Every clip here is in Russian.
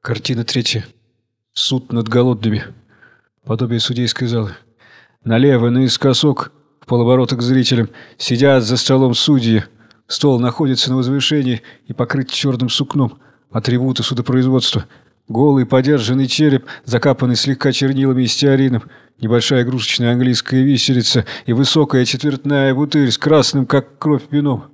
Картина третья. Суд над голодными. Подобие судейской залы. Налево, наискосок, в полоборота к зрителям, сидят за столом судьи. Стол находится на возвышении и покрыт черным сукном. Атрибуты судопроизводства. Голый подержанный череп, закапанный слегка чернилами и стеарином. Небольшая игрушечная английская виселица и высокая четвертная бутыль с красным, как кровь, вином.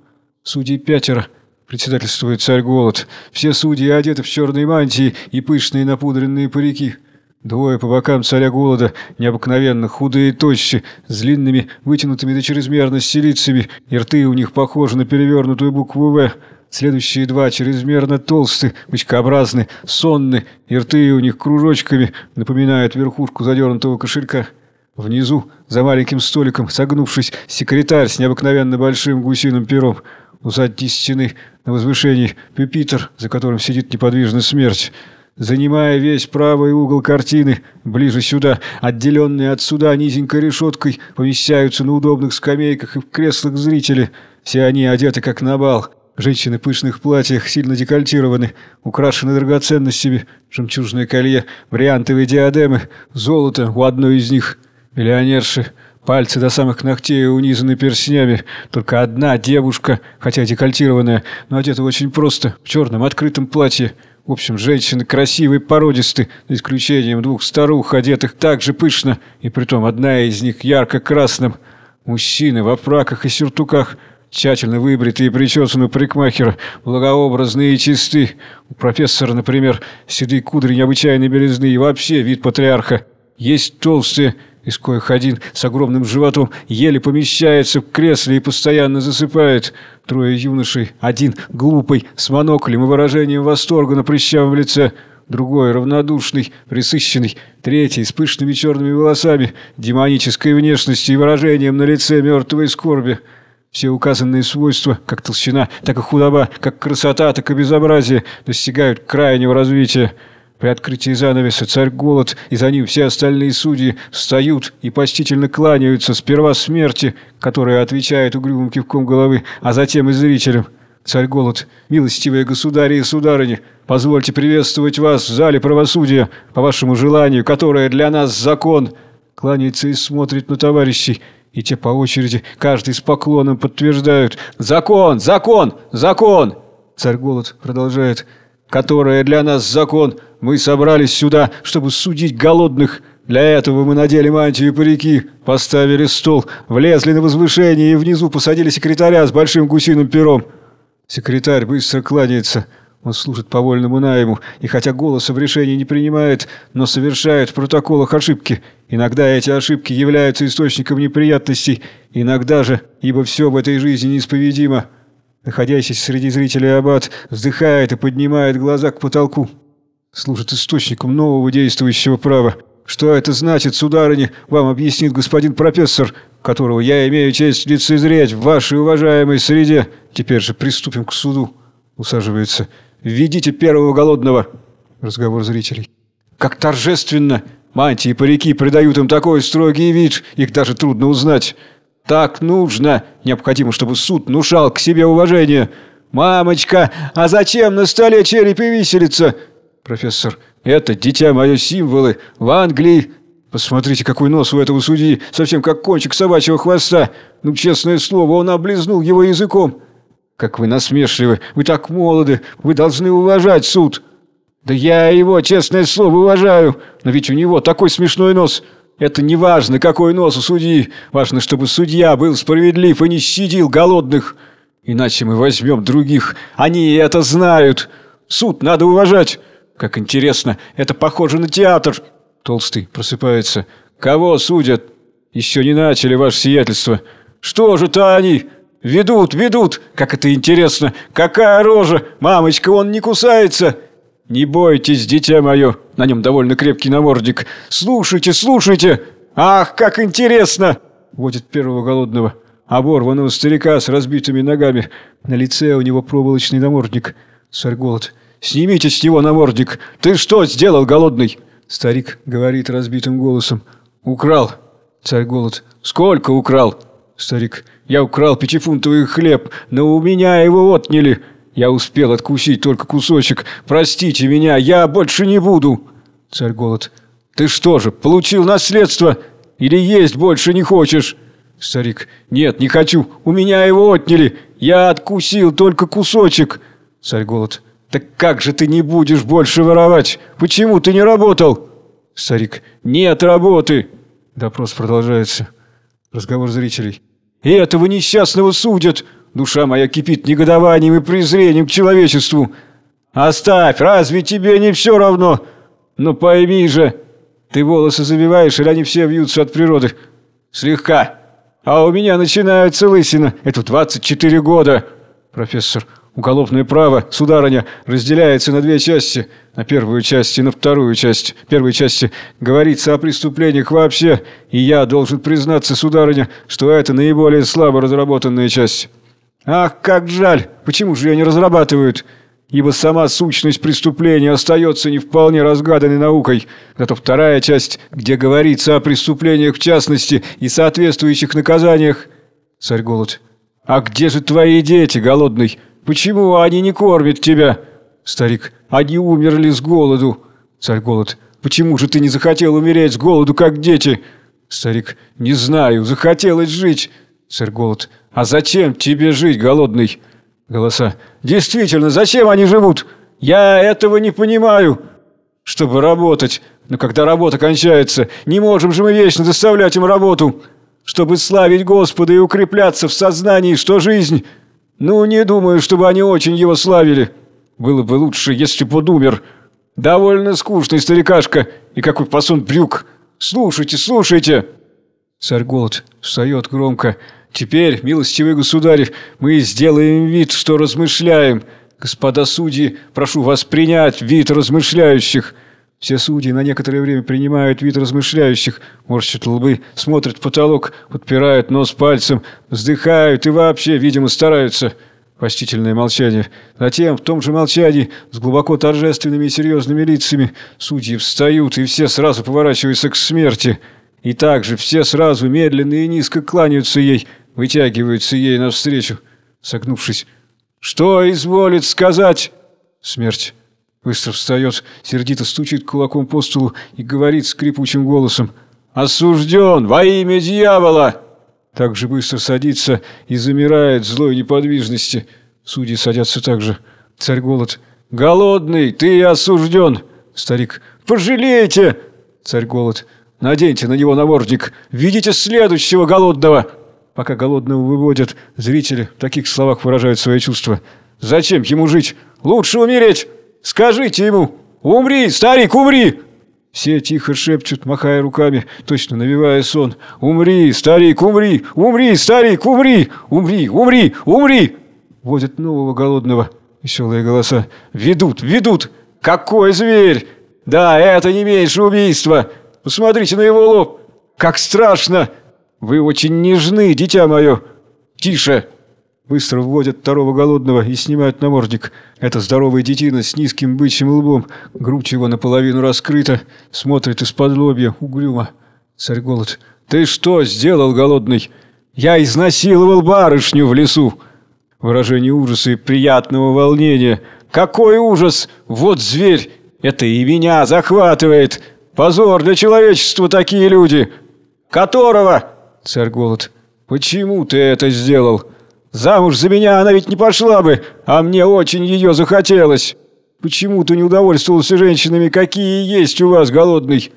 Судей пятеро. Председательствует царь Голод. Все судьи одеты в черные мантии и пышные напудренные парики. Двое по бокам царя Голода, необыкновенно худые и тощие, с длинными, вытянутыми до чрезмерности лицами, и рты у них похожи на перевернутую букву «В». Следующие два чрезмерно толстые, бычкообразные, сонные, и рты у них кружочками напоминают верхушку задернутого кошелька. Внизу, за маленьким столиком, согнувшись, секретарь с необыкновенно большим гусиным пером. У задней стены, на возвышении, пюпитр, за которым сидит неподвижно смерть. Занимая весь правый угол картины, ближе сюда, отделенные от суда низенькой решеткой, помещаются на удобных скамейках и в креслах зрители. Все они одеты как на бал. Женщины в пышных платьях сильно декольтированы, украшены драгоценностями, жемчужное колье, бриллиантовые диадемы, золото у одной из них. Миллионерши, пальцы до самых ногтей унизаны перстнями. Только одна девушка, хотя декольтированная, но одета очень просто, в черном открытом платье. В общем, женщины красивые, породистые, за исключением двух старух, одетых так же пышно, и притом одна из них ярко-красным. Мужчины в апраках и сюртуках – тщательно выбритые и причесаны парикмахера, благообразные и чисты. У профессора, например, седые кудри необычайной белизны и вообще вид патриарха. Есть толстые, из коих один с огромным животом еле помещается в кресле и постоянно засыпает. Трое юношей, один глупый, с моноклем и выражением восторга на прыщавом лице – другой равнодушный, присыщенный, третий с пышными черными волосами, демонической внешностью и выражением на лице мертвой скорби. Все указанные свойства, как толщина, так и худоба, как красота, так и безобразие, достигают крайнего развития. При открытии занавеса царь Голод и за ним все остальные судьи встают и почтительно кланяются сперва смерти, которая отвечает угрюмым кивком головы, а затем и зрителям. Царь Голод, милостивые государи и сударыни, позвольте приветствовать вас в зале правосудия, по вашему желанию, которое для нас закон. Кланяется и смотрит на товарищей, и те по очереди, каждый с поклоном подтверждают «Закон! Закон! Закон!» Царь Голод продолжает «Которое для нас закон! Мы собрались сюда, чтобы судить голодных!» Для этого мы надели мантию и парики, поставили стол, влезли на возвышение и внизу посадили секретаря с большим гусиным пером. Секретарь быстро кланяется. Он служит по вольному найму, и хотя голоса в решении не принимает, но совершает в протоколах ошибки. Иногда эти ошибки являются источником неприятностей, иногда же, ибо все в этой жизни неисповедимо. Находящийся среди зрителей аббат вздыхает и поднимает глаза к потолку. Служит источником нового действующего права. Что это значит, сударыня, вам объяснит господин профессор, которого я имею честь лицезреть в вашей уважаемой среде. Теперь же приступим к суду. Усаживается. Введите первого голодного!» Разговор зрителей. «Как торжественно! Мантии и парики придают им такой строгий вид, их даже трудно узнать. Так нужно! Необходимо, чтобы суд внушал к себе уважение. Мамочка, а зачем на столе череп и виселица?» Профессор. «Это, дитя мое, символы. В Англии Посмотрите, какой нос у этого судьи, совсем как кончик собачьего хвоста. Ну, честное слово, он облизнул его языком. Как вы насмешливы, вы так молоды, вы должны уважать суд. Да я его, честное слово, уважаю, но ведь у него такой смешной нос. Это не важно, какой нос у судьи, важно, чтобы судья был справедлив и не щадил голодных. Иначе мы возьмем других, они это знают. Суд надо уважать. Как интересно, это похоже на театр. Толстый просыпается. Кого судят? Еще не начали, ваше сиятельство. Что же-то они? Ведут, ведут! Как это интересно! Какая рожа! Мамочка, он не кусается!» «Не бойтесь, дитя мое!» На нем довольно крепкий намордник. «Слушайте, слушайте! Ах, как интересно!» Водит первого голодного. Оборванного старика с разбитыми ногами. На лице у него проволочный намордник. Царь голод. «Снимите с него намордник! Ты что сделал, голодный?» Старик говорит разбитым голосом. «Украл!» Царь голод. «Сколько украл?» Старик. «Я украл пятифунтовый хлеб, но у меня его отняли. Я успел откусить только кусочек. Простите меня, я больше не буду. Царь Голод. Ты что же, получил наследство? Или есть больше не хочешь? Старик. Нет, не хочу. У меня его отняли. Я откусил только кусочек. Царь Голод. Так как же ты не будешь больше воровать? Почему ты не работал? Старик. Нет работы. Допрос продолжается. Разговор зрителей. И этого несчастного судят. Душа моя кипит негодованием и презрением к человечеству. Оставь, разве тебе не все равно? Ну пойми же, ты волосы завиваешь, или они все вьются от природы? Слегка. А у меня начинается лысина. Это в 24 года. Профессор. Уголовное право, сударыня, разделяется на две части. На первую часть и на вторую часть. В первой части говорится о преступлениях вообще, и я должен признаться, сударыня, что это наиболее слабо разработанная часть. Ах, как жаль! Почему же ее не разрабатывают? Ибо сама сущность преступления остается не вполне разгаданной наукой. Зато вторая часть, где говорится о преступлениях в частности и соответствующих наказаниях... Царь Голод. А где же твои дети, голодный? Почему они не кормят тебя? Старик. Они умерли с голоду. Царь Голод. Почему же ты не захотел умереть с голоду, как дети? Старик. Не знаю, захотелось жить. Царь Голод. А зачем тебе жить, голодный? Голоса. Действительно, зачем они живут? Я этого не понимаю. Чтобы работать. Но когда работа кончается, не можем же мы вечно доставлять им работу. Чтобы славить Господа и укрепляться в сознании, что жизнь ну, не думаю, чтобы они очень его славили. Было бы лучше, если бы он умер. Довольно скучный старикашка и какой пасон брюк. Слушайте, слушайте!» Царь Голод встает громко. «Теперь, милостивый государь, мы сделаем вид, что размышляем. Господа судьи, прошу вас принять вид размышляющих». Все судьи на некоторое время принимают вид размышляющих, морщат лбы, смотрят в потолок, подпирают нос пальцем, вздыхают и вообще, видимо, стараются. Почтительное молчание. Затем, в том же молчании, с глубоко торжественными и серьезными лицами, судьи встают, и все сразу поворачиваются к смерти. И также все сразу медленно и низко кланяются ей, вытягиваются ей навстречу, согнувшись. «Что изволит сказать?» Смерть. Быстро встает, сердито стучит кулаком по столу и говорит скрипучим голосом «Осужден во имя дьявола!» Так же быстро садится и замирает злой неподвижности. Судьи садятся так же. Царь Голод «Голодный, ты осужден!» Старик «Пожалейте!» Царь Голод «Наденьте на него намордник! Видите следующего голодного!» Пока голодного выводят, зрители в таких словах выражают свои чувства. «Зачем ему жить? Лучше умереть!» Скажите ему! Умри, старик, умри!» Все тихо шепчут, махая руками, точно навевая сон. «Умри, старик, умри! Умри, старик, умри! Умри, умри, умри!» Водят нового голодного. Веселые голоса. «Ведут, ведут! Какой зверь! Да, это не меньше убийства! Посмотрите на его лоб! Как страшно! Вы очень нежны, дитя мое! Тише!» Быстро вводят второго голодного и снимают намордник. Это здоровый детина с низким бычьим лбом. Грудь его наполовину раскрыта. Смотрит из-под лобья, угрюмо. Царь голод. «Ты что сделал, голодный?» «Я изнасиловал барышню в лесу!» Выражение ужаса и приятного волнения. «Какой ужас! Вот зверь! Это и меня захватывает! Позор для человечества такие люди! Которого?» Царь голод. «Почему ты это сделал?» Замуж за меня она ведь не пошла бы, а мне очень ее захотелось. Почему ты не удовольствовался женщинами, какие есть у вас, голодный?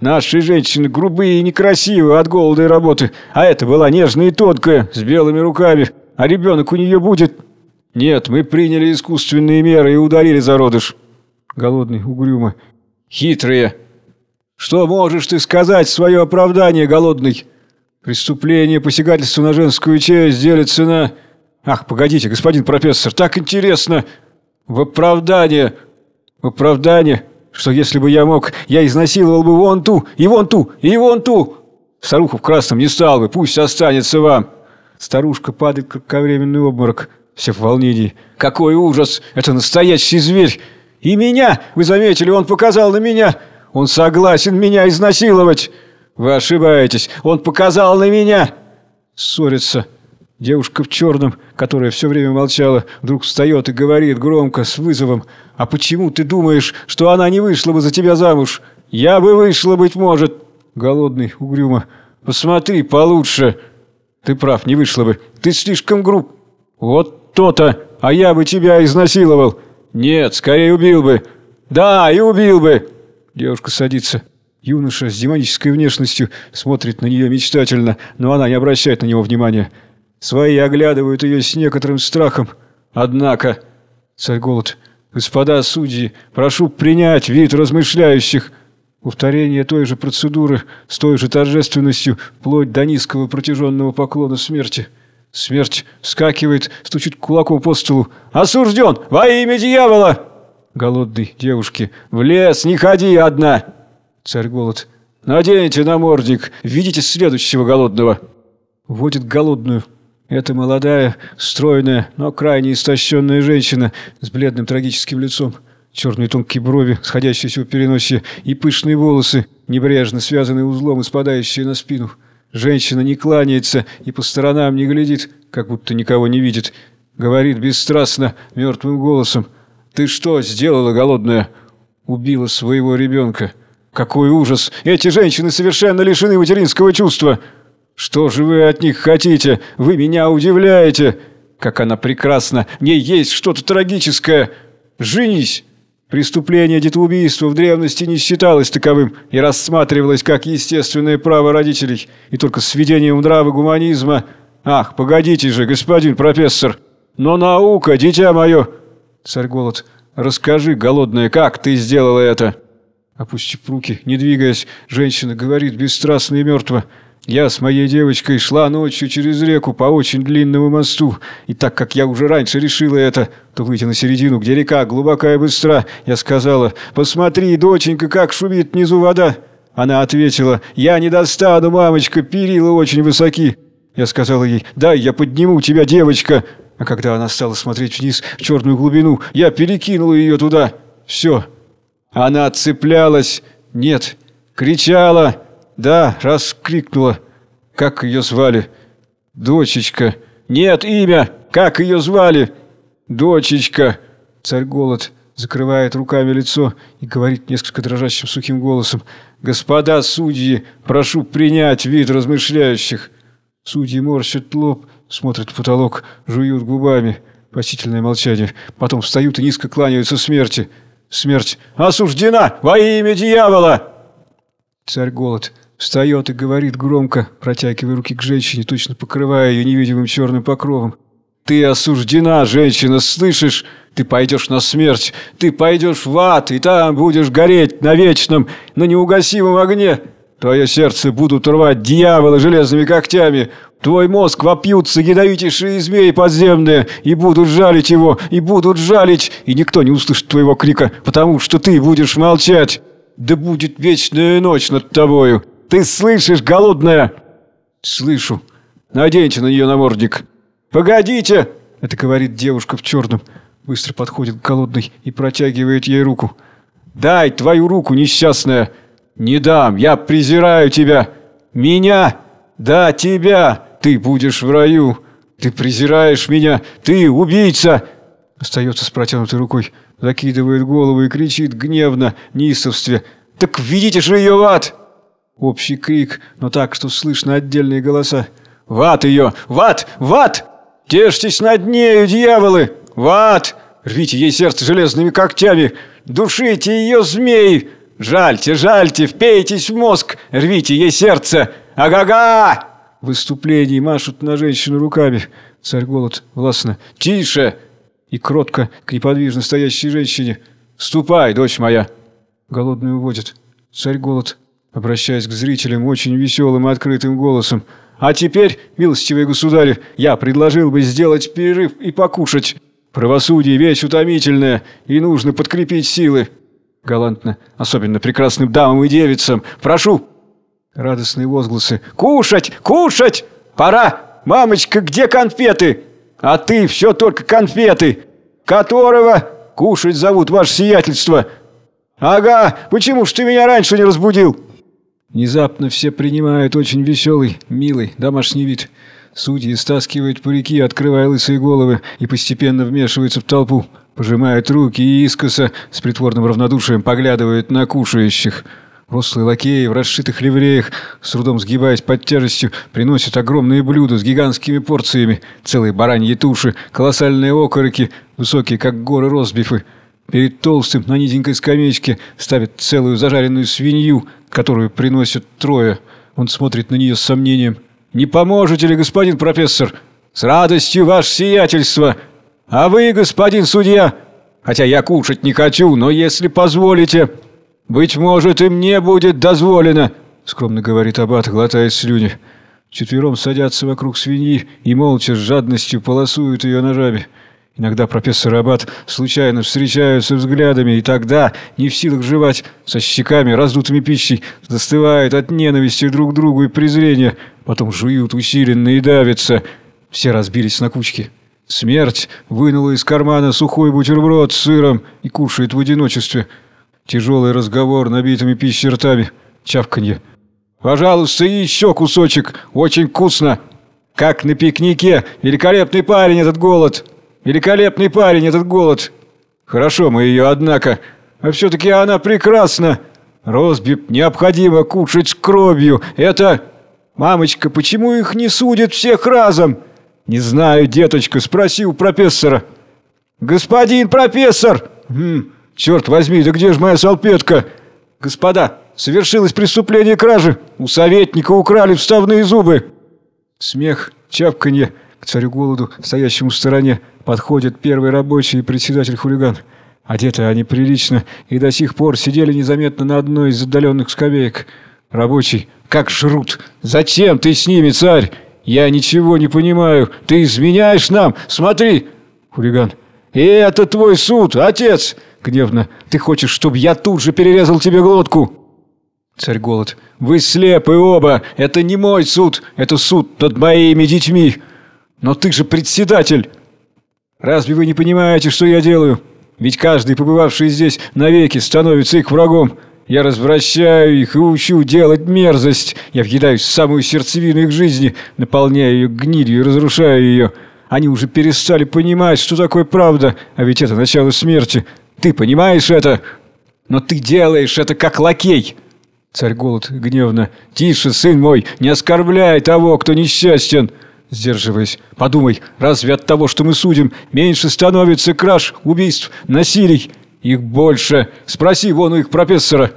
Наши женщины грубые и некрасивые от голода и работы, а эта была нежная и тонкая, с белыми руками, а ребенок у нее будет... Нет, мы приняли искусственные меры и удалили зародыш. Голодный, угрюмо. Хитрые. Что можешь ты сказать в свое оправдание, голодный? Преступление, посягательство на женскую честь делится на... Ах, погодите, господин профессор, так интересно! В оправдание... В оправдание, что если бы я мог, я изнасиловал бы вон ту, и вон ту, и вон ту. Старуху в красном не стал бы, пусть останется вам. Старушка падает, как ковременный обморок, все в волнении. Какой ужас! Это настоящий зверь! И меня, вы заметили, он показал на меня. Он согласен меня изнасиловать. «Вы ошибаетесь! Он показал на меня!» Ссорится. Девушка в черном, которая все время молчала, вдруг встает и говорит громко, с вызовом. «А почему ты думаешь, что она не вышла бы за тебя замуж? Я бы вышла, быть может!» Голодный, угрюмо. «Посмотри получше!» «Ты прав, не вышла бы. Ты слишком груб». «Вот то-то! А я бы тебя изнасиловал!» «Нет, скорее убил бы!» «Да, и убил бы!» Девушка садится. Юноша с демонической внешностью смотрит на нее мечтательно, но она не обращает на него внимания. Свои оглядывают ее с некоторым страхом. Однако, царь Голод, господа судьи, прошу принять вид размышляющих. Повторение той же процедуры с той же торжественностью, вплоть до низкого протяженного поклона смерти. Смерть вскакивает, стучит кулаком по столу. «Осужден! Во имя дьявола!» Голодный девушки. «В лес не ходи одна!» Царь Голод. «Наденьте намордник, видите следующего голодного!» Вводит голодную. Это молодая, стройная, но крайне истощенная женщина с бледным трагическим лицом. Черные тонкие брови, сходящиеся в переносе, и пышные волосы, небрежно связанные узлом и спадающие на спину. Женщина не кланяется и по сторонам не глядит, как будто никого не видит. Говорит бесстрастно, мертвым голосом. «Ты что сделала, голодная?» «Убила своего ребенка». «Какой ужас! Эти женщины совершенно лишены материнского чувства!» «Что же вы от них хотите? Вы меня удивляете!» «Как она прекрасна! В ней есть что-то трагическое! Женись!» Преступление детоубийства в древности не считалось таковым и рассматривалось как естественное право родителей, и только с введением гуманизма... «Ах, погодите же, господин профессор! Но наука, дитя мое!» Царь Голод, расскажи, голодная, как ты сделала это?» Опустив руки, не двигаясь, женщина говорит бесстрастно и мертво. Я с моей девочкой шла ночью через реку по очень длинному мосту, и так как я уже раньше решила это, то выйти на середину, где река глубокая и быстра, я сказала, «Посмотри, доченька, как шумит внизу вода!» Она ответила, «Я не достану, мамочка, перила очень высоки!» Я сказала ей, «Дай, я подниму тебя, девочка!» А когда она стала смотреть вниз, в черную глубину, я перекинула ее туда. Все. Она отцеплялась. Нет. Кричала. Да, раз крикнула. Как ее звали? Дочечка. Нет, имя. Как ее звали? Дочечка. Царь Голод закрывает руками лицо и говорит несколько дрожащим сухим голосом. «Господа судьи, прошу принять вид размышляющих». Судьи морщат лоб, смотрят в потолок, жуют губами. Простительное молчание. Потом встают и низко кланяются смерти. Смерть осуждена во имя дьявола! Царь Голод Встает и говорит громко, протягивая руки к женщине, точно покрывая ее невидимым черным покровом. «Ты осуждена, женщина, слышишь? Ты пойдешь на смерть, ты пойдешь в ад, и там будешь гореть на вечном, на неугасимом огне. Твое сердце будут рвать дьяволы железными когтями, твой мозг вопьются ядовитейшие змеи подземные, и будут жалить его, и будут жалить, и никто не услышит твоего крика, потому что ты будешь молчать. Да будет вечная ночь над тобою». Ты слышишь, голодная?» «Слышу. Наденьте на нее намордник». «Погодите!» — это говорит девушка в черном. Быстро подходит к голодной и протягивает ей руку. «Дай твою руку, несчастная!» «Не дам, я презираю тебя!» «Меня? Да, тебя! Ты будешь в раю! Ты презираешь меня! Ты убийца!» Остается с протянутой рукой, закидывает голову и кричит гневно, неистовстве. «Так видите же ее в ад!» Общий крик, но так, что слышно отдельные голоса. «В ее! В ад! Тешьтесь над нею, дьяволы! В Рвите ей сердце железными когтями! Душите ее, змеи! Жальте, жальте, впейтесь в мозг! Рвите ей сердце! Ага-га!» В выступлении машут на женщину руками. Царь Голод властно. «Тише!» И кротко к неподвижно стоящей женщине. «Ступай, дочь моя!» Голодный уводит. Царь Голод обращаясь к зрителям очень веселым и открытым голосом. «А теперь, милостивые государи, я предложил бы сделать перерыв и покушать. Правосудие – вещь утомительная, и нужно подкрепить силы». Галантно, особенно прекрасным дамам и девицам. «Прошу!» Радостные возгласы. «Кушать! Кушать! Пора! Мамочка, где конфеты? А ты все только конфеты! Которого кушать зовут ваше сиятельство!» «Ага, почему ж ты меня раньше не разбудил?» Внезапно все принимают очень веселый, милый, домашний вид. Судьи стаскивают парики, открывая лысые головы, и постепенно вмешиваются в толпу, пожимают руки и искоса с притворным равнодушием поглядывают на кушающих. Рослые лакеи в расшитых ливреях, с трудом сгибаясь под тяжестью, приносят огромные блюда с гигантскими порциями, целые бараньи туши, колоссальные окороки, высокие, как горы ростбифы. Перед толстым на низенькой скамеечке ставят целую зажаренную свинью, которую приносят трое. Он смотрит на нее с сомнением. «Не поможете ли, господин профессор?» «С радостью, ваше сиятельство!» «А вы, господин судья?» «Хотя я кушать не хочу, но если позволите...» «Быть может, и мне будет дозволено», — скромно говорит Аббат, глотая слюни. Четвером садятся вокруг свиньи и молча с жадностью полосуют ее ножами. Иногда профессор Аббат случайно встречаются взглядами, и тогда, не в силах жевать, со щеками, раздутыми пищей, застывают от ненависти друг к другу и презрения, потом жуют усиленно и давятся. Все разбились на кучки. Смерть вынула из кармана сухой бутерброд с сыром и кушает в одиночестве. Тяжелый разговор набитыми пищей ртами. Чавканье. «Пожалуйста, еще кусочек. Очень вкусно. Как на пикнике. Великолепный парень этот голод. Великолепный парень этот голод. Хорошо мы ее, однако. А все-таки она прекрасна. Розбип необходимо кушать с кровью. Это... Мамочка, почему их не судят всех разом? Не знаю, деточка, спроси у профессора. Господин профессор! Хм... «Черт возьми, да где же моя салфетка?» «Господа, совершилось преступление кражи! У советника украли вставные зубы!» Смех, чавканье. К царю голоду, стоящему в стороне, подходит первый рабочий и председатель-хулиган. Одеты они прилично и до сих пор сидели незаметно на одной из отдаленных скамеек. Рабочий. «Как жрут! Зачем ты с ними, царь? Я ничего не понимаю! Ты изменяешь нам! Смотри!» Хулиган. «И это твой суд, отец! Гневно. «Ты хочешь, чтобы я тут же перерезал тебе глотку?» Царь Голод. «Вы слепы оба! Это не мой суд! Это суд над моими детьми! Но ты же председатель! Разве вы не понимаете, что я делаю? Ведь каждый, побывавший здесь, навеки становится их врагом!» Я развращаю их и учу делать мерзость. Я въедаюсь в самую сердцевину их жизни, наполняю ее гнилью и разрушаю ее. Они уже перестали понимать, что такое правда, а ведь это начало смерти. Ты понимаешь это? Но ты делаешь это как лакей!» Царь Голод гневно. «Тише, сын мой, не оскорбляй того, кто несчастен!» Сдерживаясь. «Подумай, разве от того, что мы судим, меньше становится краж, убийств, насилий? Их больше. Спроси вон у их профессора!»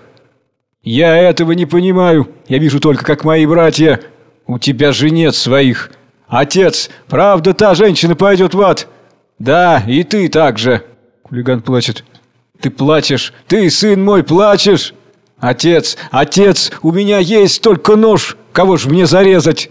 «Я этого не понимаю. Я вижу только, как мои братья. У тебя же нет своих. Отец, правда, та женщина пойдет в ад?» «Да, и ты также!» Хулиган плачет. Ты плачешь! Ты, сын мой, плачешь! Отец! Отец! У меня есть только нож! Кого ж мне зарезать?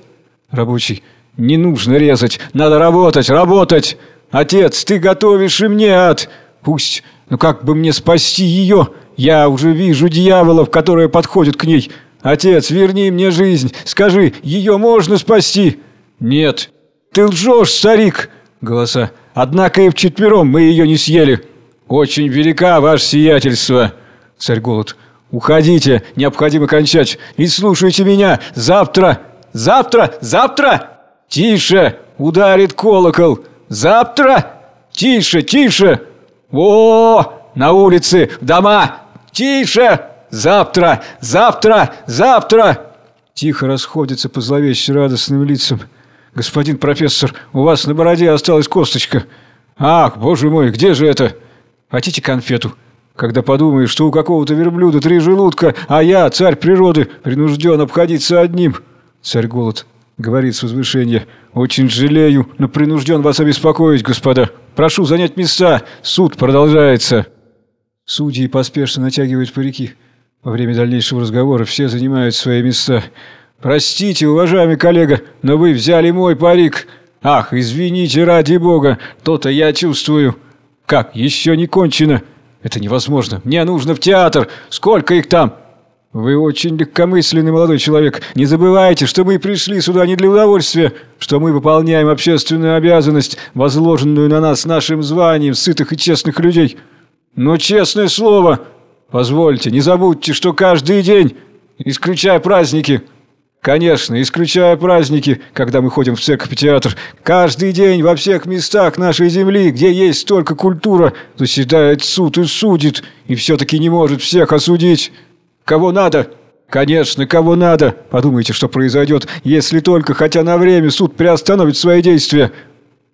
Рабочий. Не нужно резать! Надо работать! Работать! Отец, ты готовишь и мне ад! Пусть... Но как бы мне спасти ее? Я уже вижу дьяволов, которые подходят к ней. Отец, верни мне жизнь. Скажи, ее можно спасти? Нет. Ты лжешь, старик. Голоса. Однако и вчетвером мы ее не съели. «Очень велика ваше сиятельство!» Царь Голод. «Уходите, необходимо кончать. И слушайте меня. Завтра! Завтра! Завтра! Тише! Ударит колокол! Завтра! Тише, тише! О, на улице, дома! Тише! Завтра! Завтра! Завтра!» Тихо расходятся по зловеще радостным лицам. «Господин профессор, у вас на бороде осталась косточка. Ах, боже мой, где же это?» Хотите конфету? Когда подумаешь, что у какого-то верблюда три желудка, а я, царь природы, принужден обходиться одним. Царь Голод говорит с возвышения. Очень жалею, но принужден вас обеспокоить, господа. Прошу занять места. Суд продолжается. Судьи поспешно натягивают парики. Во время дальнейшего разговора все занимают свои места. «Простите, уважаемый коллега, но вы взяли мой парик. Ах, извините, ради бога, то-то я чувствую». Как? Еще не кончено? Это невозможно. Мне нужно в театр. Сколько их там? Вы очень легкомысленный молодой человек. Не забывайте, что мы пришли сюда не для удовольствия, что мы выполняем общественную обязанность, возложенную на нас нашим званием сытых и честных людей. Но честное слово, позвольте, не забудьте, что каждый день, исключая праздники, Конечно, исключая праздники, когда мы ходим в церковь и театр. Каждый день во всех местах нашей земли, где есть только культура, заседает суд и судит, и все-таки не может всех осудить. Кого надо? Конечно, кого надо. Подумайте, что произойдет, если только, хотя на время, суд приостановит свои действия.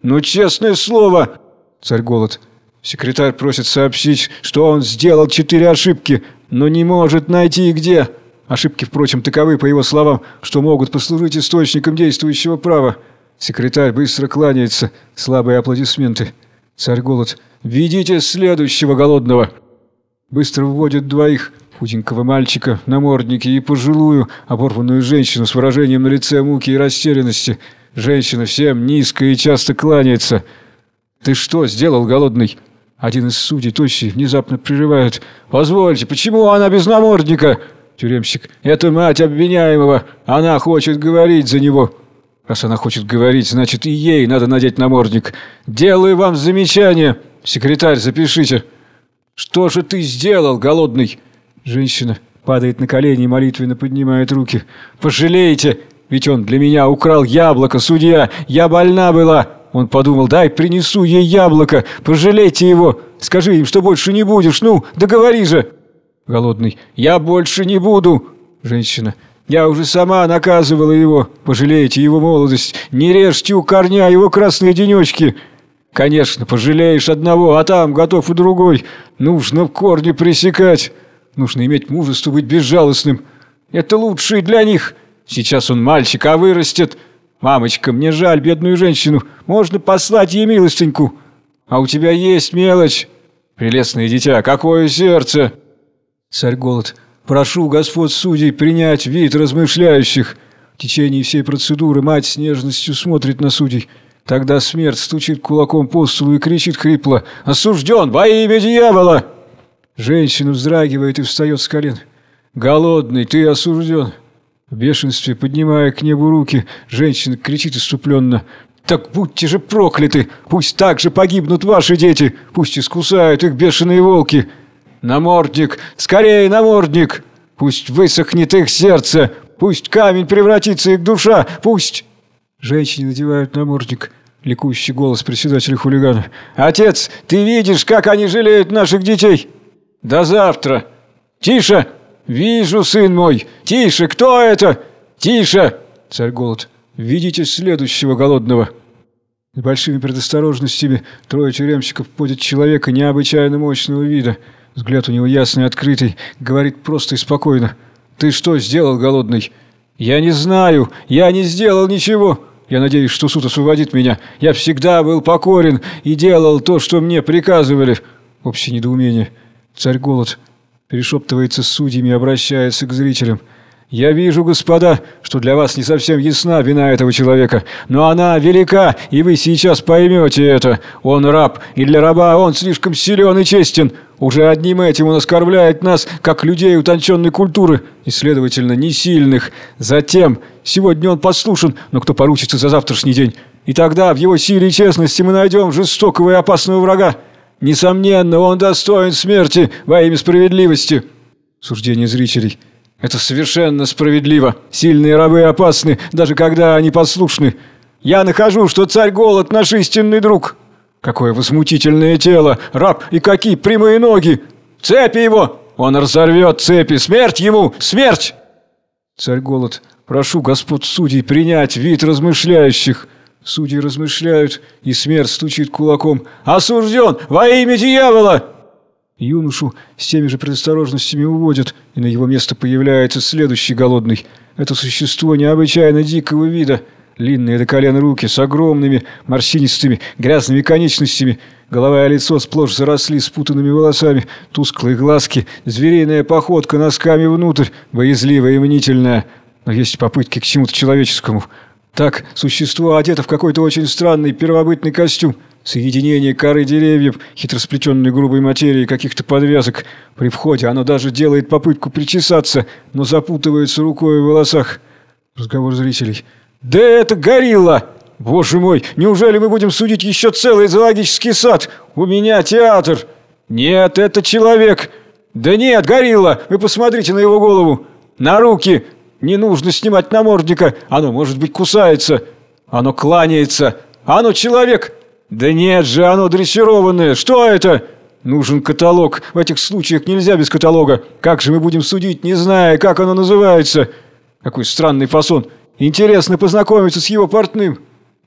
Ну, честное слово, царь Голод. Секретарь просит сообщить, что он сделал четыре ошибки, но не может найти где. Ошибки, впрочем, таковы, по его словам, что могут послужить источником действующего права. Секретарь быстро кланяется. Слабые аплодисменты. Царь Голод. «Ведите следующего голодного!» Быстро вводит двоих. Худенького мальчика, намордники и пожилую, оборванную женщину с выражением на лице муки и растерянности. Женщина всем низко и часто кланяется. «Ты что сделал, голодный?» Один из судей, тощий, внезапно прерывает. «Позвольте, почему она без намордника?» Тюремщик. «Это мать обвиняемого. Она хочет говорить за него». Раз она хочет говорить, значит и ей надо надеть намордник. «Делаю вам замечание. Секретарь, запишите». «Что же ты сделал, голодный?» Женщина падает на колени и молитвенно поднимает руки. «Пожалейте, ведь он для меня украл яблоко, судья. Я больна была». Он подумал, дай принесу ей яблоко, пожалейте его. Скажи им, что больше не будешь, ну, договори же. Голодный. Я больше не буду. Женщина. Я уже сама наказывала его. Пожалейте его молодость. Не режьте у корня его красные денечки. Конечно, пожалеешь одного, а там готов и другой. Нужно в корне пресекать. Нужно иметь мужество быть безжалостным. Это лучше и для них. Сейчас он мальчик, а вырастет. Мамочка, мне жаль бедную женщину. Можно послать ей милостеньку. А у тебя есть мелочь. Прелестное дитя, какое сердце. Царь Голод. Прошу господ судей принять вид размышляющих. В течение всей процедуры мать с нежностью смотрит на судей. Тогда смерть стучит кулаком по столу и кричит хрипло «Осужден во имя дьявола!» Женщина вздрагивает и встает с колен. «Голодный, ты осужден!» В бешенстве, поднимая к небу руки, женщина кричит иступленно «Так будьте же прокляты! Пусть так же погибнут ваши дети! Пусть искусают их бешеные волки!» «Намордник! Скорее, намордник! Пусть высохнет их сердце! Пусть камень превратится их душа! Пусть...» Женщины надевают намордник. Ликующий голос председателя хулигана. «Отец, ты видишь, как они жалеют наших детей?» «До завтра!» «Тише! Вижу, сын мой! Тише! Кто это? Тише!» Царь Голод. «Видите следующего голодного!» С большими предосторожностями трое тюремщиков подят человека необычайно мощного вида – Взгляд у него ясный, открытый, говорит просто и спокойно. «Ты что сделал, голодный?» «Я не знаю, я не сделал ничего. Я надеюсь, что суд освободит меня. Я всегда был покорен и делал то, что мне приказывали». Общее недоумение. Царь Голод перешептывается с судьями и обращается к зрителям. Я вижу, господа, что для вас не совсем ясна вина этого человека, но она велика, и вы сейчас поймете это. Он раб, и для раба он слишком силен и честен. Уже одним этим он оскорбляет нас, как людей утонченной культуры, и, следовательно, не сильных. Затем, сегодня он послушен, но кто поручится за завтрашний день? И тогда в его силе и честности мы найдем жестокого и опасного врага. Несомненно, он достоин смерти во имя справедливости. Суждение зрителей. Это совершенно справедливо. Сильные рабы опасны, даже когда они послушны. Я нахожу, что царь Голод наш истинный друг. Какое возмутительное тело, раб и какие прямые ноги. Цепи его! Он разорвет цепи. Смерть ему! Смерть! Царь Голод, прошу господ судей принять вид размышляющих. Судьи размышляют, и смерть стучит кулаком. «Осужден! Во имя дьявола!» Юношу с теми же предосторожностями уводят, и на его место появляется следующий голодный. Это существо необычайно дикого вида. Длинные до колен руки с огромными, морщинистыми, грязными конечностями. Голова и лицо сплошь заросли спутанными волосами, тусклые глазки, звериная походка носками внутрь, боязливая и мнительная. Но есть попытки к чему-то человеческому. Так, существо одето в какой-то очень странный первобытный костюм – Соединение коры деревьев, хитросплетенной грубой материи каких-то подвязок. При входе оно даже делает попытку причесаться, но запутывается рукой в волосах. Разговор зрителей. «Да это горилла! Боже мой, неужели мы будем судить еще целый зоологический сад? У меня театр!» «Нет, это человек!» «Да нет, горилла! Вы посмотрите на его голову! На руки! Не нужно снимать намордника, оно, может быть, кусается. Оно кланяется. Оно человек. Да нет же, оно дрессированное. Что это? Нужен каталог. В этих случаях нельзя без каталога. Как же мы будем судить, не зная, как оно называется? Какой странный фасон. Интересно познакомиться с его портным.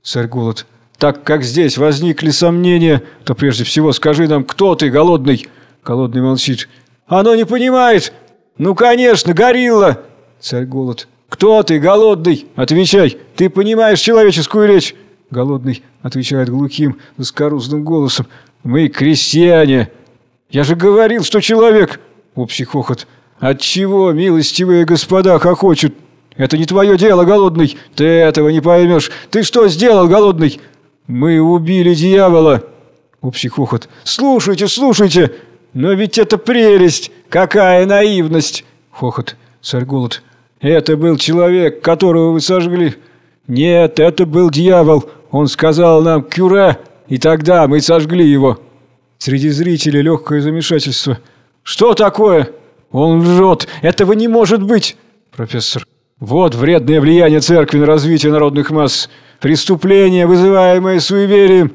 Царь Голод. Так как здесь возникли сомнения, то прежде всего скажи нам, кто ты, голодный? Голодный молчит. Оно не понимает. Ну, конечно, горилла. Царь Голод. Кто ты, голодный? Отвечай. Ты понимаешь человеческую речь? Голодный отвечает глухим, заскорузным голосом. Мы крестьяне. Я же говорил, что человек. Общий хохот. Отчего, милостивые господа, хохочут? Это не твое дело, голодный. Ты этого не поймешь. Ты что сделал, голодный? Мы убили дьявола. Общий хохот. Слушайте, слушайте. Но ведь это прелесть. Какая наивность. Хохот. Царь голод. Это был человек, которого вы сожгли. Нет, это был дьявол. Он сказал нам «Кюре», и тогда мы сожгли его. Среди зрителей легкое замешательство. Что такое? Он лжет. Этого не может быть. Профессор. Вот вредное влияние церкви на развитие народных масс. Преступление, вызываемое суеверием.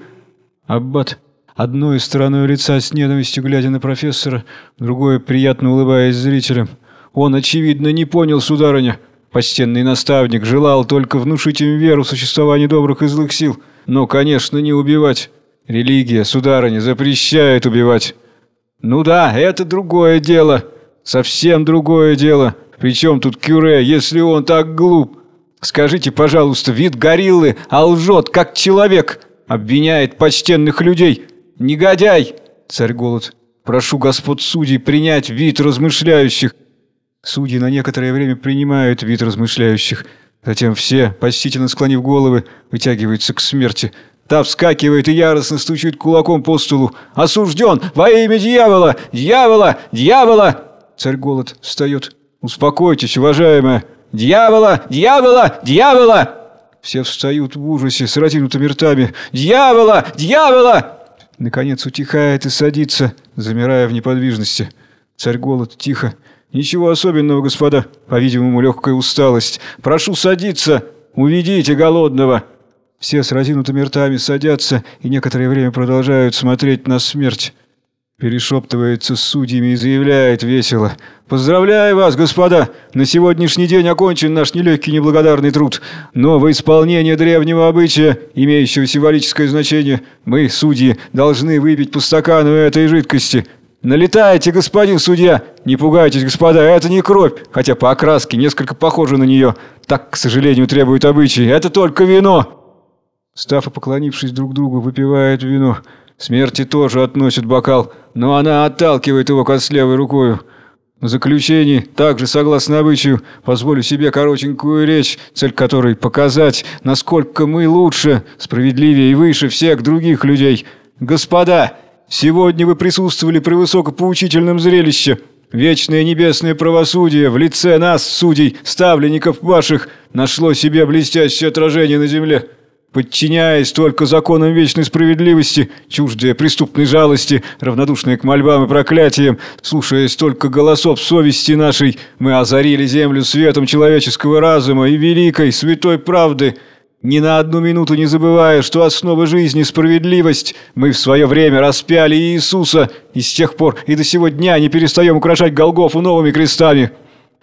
Аббат. Одной стороной лица с ненавистью глядя на профессора, другой приятно улыбаясь зрителям. Он, очевидно, не понял, сударыня. Почтенный наставник желал только внушить им веру в существование добрых и злых сил, но, конечно, не убивать. Религия, сударыня, запрещает убивать. Ну да, это другое дело. Совсем другое дело. Причем тут Кюре, если он так глуп? Скажите, пожалуйста, вид гориллы, а лжет, как человек. Обвиняет почтенных людей. Негодяй! Царь Голод. Прошу господ судей принять вид размышляющих. Судьи на некоторое время принимают вид размышляющих. Затем все, почтительно склонив головы, вытягиваются к смерти. Та вскакивает и яростно стучит кулаком по столу. «Осужден! Во имя дьявола! Дьявола! Дьявола!» Царь Голод встает. «Успокойтесь, уважаемая! Дьявола! Дьявола! Дьявола!» Все встают в ужасе с разинутыми ртами. «Дьявола! Дьявола!» Наконец утихает и садится, замирая в неподвижности. Царь Голод тихо, «Ничего особенного, господа. По-видимому, легкая усталость. Прошу садиться. Уведите голодного». Все с разинутыми ртами садятся и некоторое время продолжают смотреть на смерть. Перешептывается с судьями и заявляет весело. «Поздравляю вас, господа! На сегодняшний день окончен наш нелегкий неблагодарный труд. Но во исполнение древнего обычая, имеющего символическое значение, мы, судьи, должны выпить по стакану этой жидкости. «Налетайте, господин судья! Не пугайтесь, господа, это не кровь, хотя по окраске несколько похоже на нее. Так, к сожалению, требует обычаи. Это только вино!» Став и поклонившись друг другу, выпивает вино. Смерти тоже относит бокал, но она отталкивает его костлявой рукою. В заключении, также согласно обычаю, позволю себе коротенькую речь, цель которой показать, насколько мы лучше, справедливее и выше всех других людей. «Господа!» Сегодня вы присутствовали при высокопоучительном зрелище. Вечное небесное правосудие в лице нас, судей, ставленников ваших, нашло себе блестящее отражение на земле. Подчиняясь только законам вечной справедливости, чуждые преступной жалости, равнодушные к мольбам и проклятиям, слушаясь только голосов совести нашей, мы озарили землю светом человеческого разума и великой святой правды – ни на одну минуту не забывая, что основа жизни – справедливость, мы в свое время распяли Иисуса, и с тех пор и до сего дня не перестаем украшать Голгофу новыми крестами.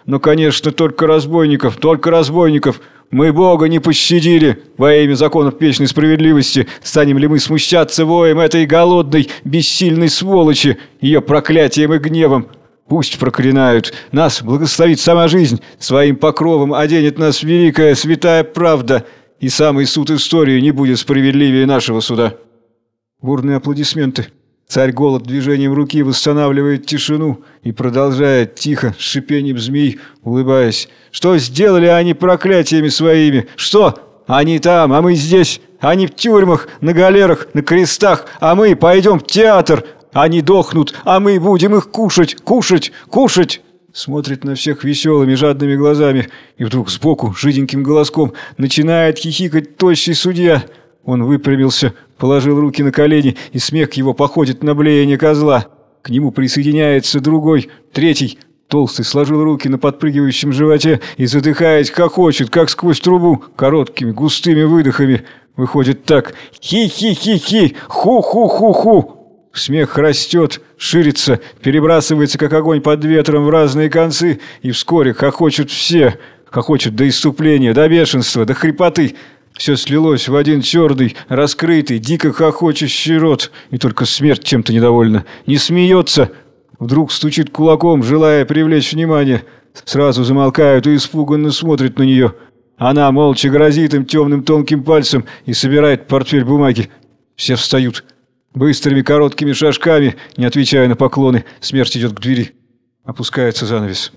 Но, конечно, только разбойников, только разбойников. Мы Бога не пощадили во имя законов вечной справедливости. Станем ли мы смущаться воем этой голодной, бессильной сволочи, ее проклятием и гневом? Пусть проклинают. Нас благословит сама жизнь. Своим покровом оденет нас великая святая правда – и самый суд истории не будет справедливее нашего суда. Бурные аплодисменты. Царь голод движением руки восстанавливает тишину и продолжает тихо, с шипением змей, улыбаясь. «Что сделали они проклятиями своими? Что? Они там, а мы здесь. Они в тюрьмах, на галерах, на крестах, а мы пойдем в театр. Они дохнут, а мы будем их кушать, кушать, кушать!» Смотрит на всех веселыми жадными глазами, и вдруг сбоку, жиденьким голоском, начинает хихикать тощий судья. Он выпрямился, положил руки на колени, и смех его походит на блеяние козла. К нему присоединяется другой, третий. Толстый сложил руки на подпрыгивающем животе и, задыхаясь, хохочет, как сквозь трубу, короткими густыми выдохами. Выходит так «Хи-хи-хи-хи! Ху-ху-ху-ху!» Смех растет, ширится, перебрасывается, как огонь под ветром в разные концы, и вскоре хохочут все. Хохочут до иступления, до бешенства, до хрипоты. Все слилось в один черный, раскрытый, дико хохочущий рот, и только смерть чем-то недовольна. Не смеется, Вдруг стучит кулаком, желая привлечь внимание. Сразу замолкают и испуганно смотрят на нее. Она молча грозит им темным тонким пальцем и собирает портфель бумаги. Все встают. Быстрыми короткими шажками, не отвечая на поклоны, смерть идет к двери. Опускается занавес.